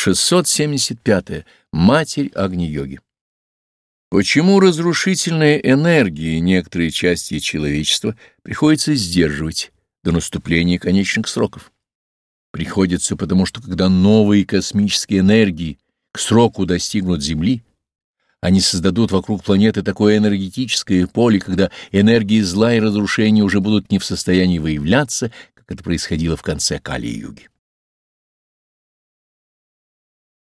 675. Матерь Агни-йоги. Почему разрушительные энергии некоторые части человечества приходится сдерживать до наступления конечных сроков? Приходится потому, что когда новые космические энергии к сроку достигнут Земли, они создадут вокруг планеты такое энергетическое поле, когда энергии зла и разрушения уже будут не в состоянии выявляться, как это происходило в конце Кали-юги.